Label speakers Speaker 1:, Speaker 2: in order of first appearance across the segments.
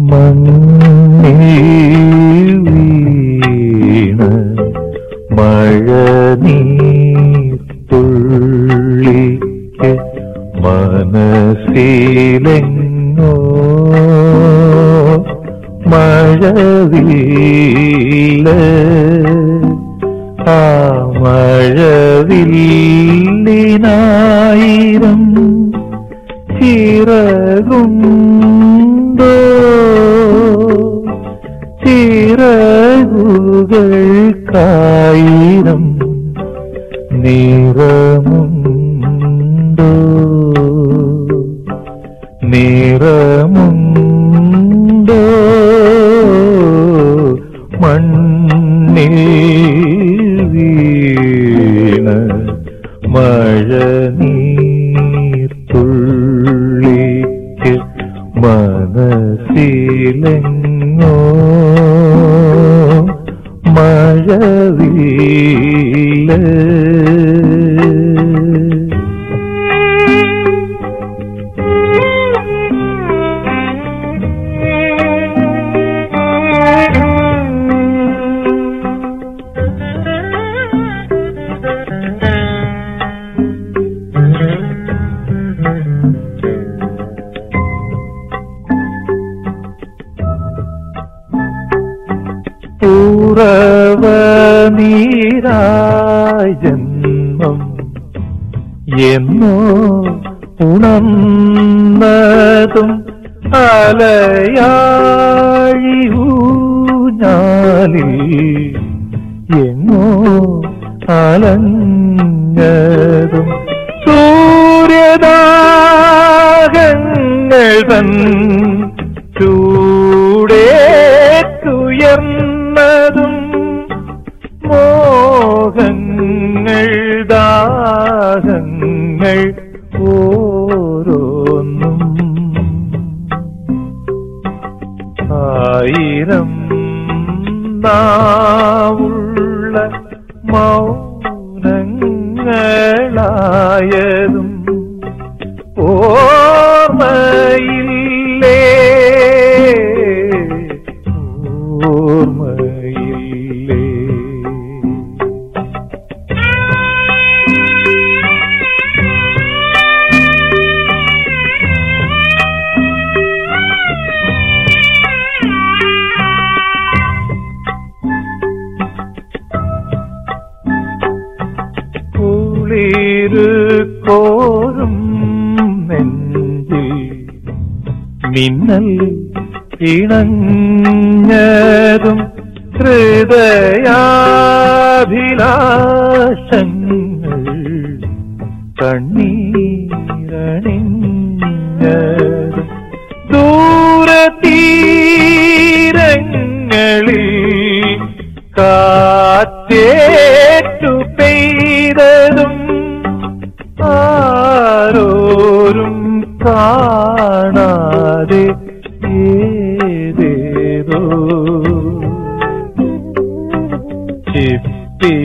Speaker 1: മണ്ണിൽ മഴ നീത്തുള്ളിക്ക് മനസ്സിലെങ്ങോ മഴവില്ല ആ മഴവില്ലിനായിരം ചിറകുണ്ടോ നിറമുണ്ടോ? മണ്ണിൽ വീണ മഴ മഴവില്ല പൂറവ ജന്മം എന്നോ ഉണർന്നതും അലയാഴി എന്നോ അലഞ്ഞതും സൂര്യദാഹങ്ങൾ തൻ ആയിരം നാവുള്ള മൗനങ്ങളായതും മിന്നൽ ഇണഞ്ഞതും ഹൃദയാഭിലാഷങ്ങൾ കണ്ണീരണിഞ്ഞതും ദൂരതീരങ്ങളിൽ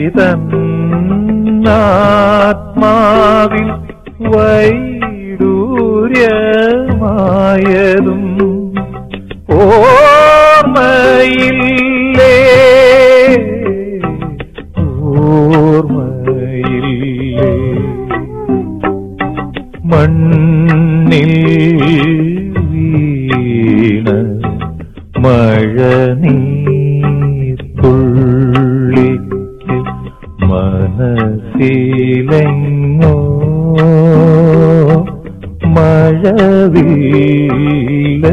Speaker 1: ചിപ്പിതന്നാത്മാവിൽ വൈഡൂര്യമായതും ഓർമ്മയില്ലേ? മണ്ണിൽ വീണ മഴ മഴവില്ല.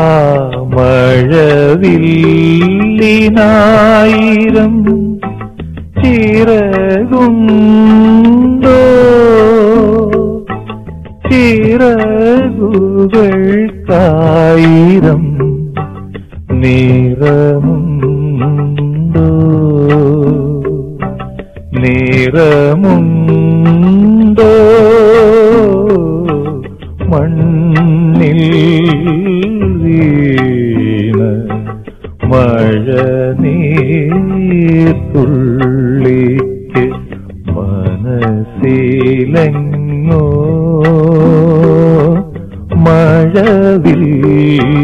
Speaker 1: ആ മഴവില്ലിനായിരം ചിറകുണ്ടോ? ചിറകുകൾക്കായിരം നിറമുണ്ടോ നിറമുണ്ടോ മണ്ണിൽ വീണ മഴ നീർത്തുള്ളിക്ക് മനസ്സിലെങ്ങോ മഴവില്ല